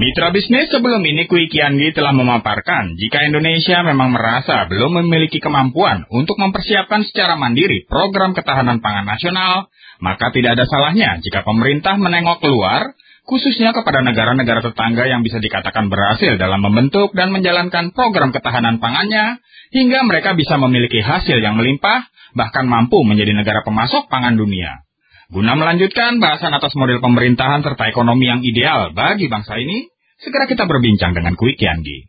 Mitra bisnis sebelum ini Kwi Kiangi telah memaparkan jika Indonesia memang merasa belum memiliki kemampuan untuk mempersiapkan secara mandiri program ketahanan pangan nasional, maka tidak ada salahnya jika pemerintah menengok keluar, khususnya kepada negara-negara tetangga yang bisa dikatakan berhasil dalam membentuk dan menjalankan program ketahanan pangannya, hingga mereka bisa memiliki hasil yang melimpah, bahkan mampu menjadi negara pemasok pangan dunia. Guna melanjutkan bahasan atas model pemerintahan serta ekonomi yang ideal bagi bangsa ini, segera kita berbincang dengan Kwik Yanggi.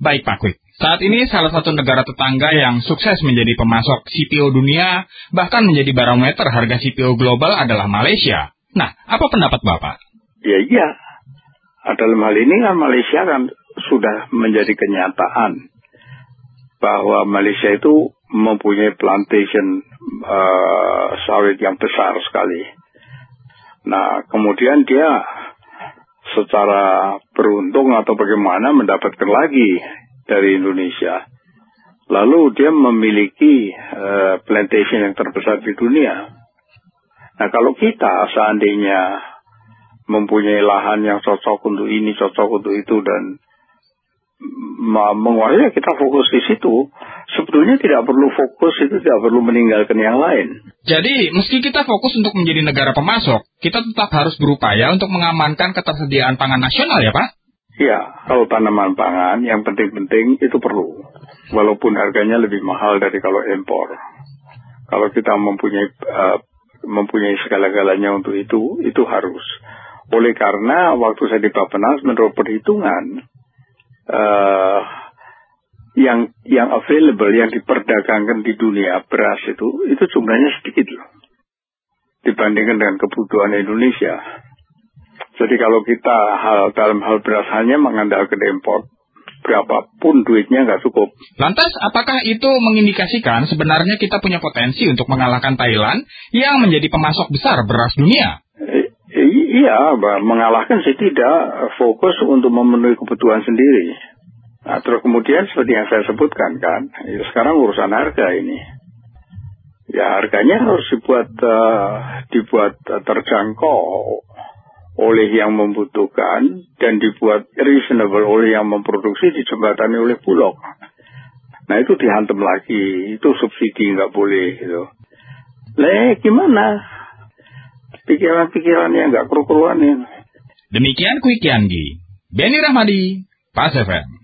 Baik Pak Kwik, saat ini salah satu negara tetangga yang sukses menjadi pemasok CPO dunia, bahkan menjadi barometer harga CPO global adalah Malaysia. Nah, apa pendapat Bapak? Ya iya, dalam hal ini kan Malaysia kan sudah menjadi kenyataan bahwa Malaysia itu mempunyai plantation uh, sawit yang besar sekali. Nah, kemudian dia secara beruntung atau bagaimana mendapatkan lagi dari Indonesia. Lalu dia memiliki uh, plantation yang terbesar di dunia. Nah, kalau kita seandainya mempunyai lahan yang cocok untuk ini, cocok untuk itu, dan menguasai kita fokus di situ sebetulnya tidak perlu fokus itu tidak perlu meninggalkan yang lain. Jadi meski kita fokus untuk menjadi negara pemasok, kita tetap harus berupaya untuk mengamankan ketersediaan pangan nasional ya Pak? Ya, kalau tanaman pangan yang penting-penting itu perlu. Walaupun harganya lebih mahal dari kalau impor. Kalau kita mempunyai uh, mempunyai segala-galanya untuk itu, itu harus. Oleh karena waktu saya di Bapenas menurut perhitungan uh, yang yang available yang diperdagangkan di dunia beras itu itu jumlahnya sedikit loh dibandingkan dengan kebutuhan Indonesia. Jadi kalau kita hal dalam hal beras hanya mengandalkan impor, berapapun duitnya nggak cukup. Lantas, apakah itu mengindikasikan sebenarnya kita punya potensi untuk mengalahkan Thailand yang menjadi pemasok besar beras dunia? iya, mengalahkan sih tidak, fokus untuk memenuhi kebutuhan sendiri. Nah, terus kemudian seperti yang saya sebutkan kan, ya sekarang urusan harga ini. Ya harganya harus dibuat uh, dibuat uh, terjangkau oleh yang membutuhkan dan dibuat reasonable oleh yang memproduksi dijembatani oleh bulog. Nah itu dihantam lagi, itu subsidi nggak boleh gitu. Le gimana? Pikiran-pikiran yang nggak keru-keruan ini. Demikian Quick Yanggi. Benny Rahmadi, Pas FM.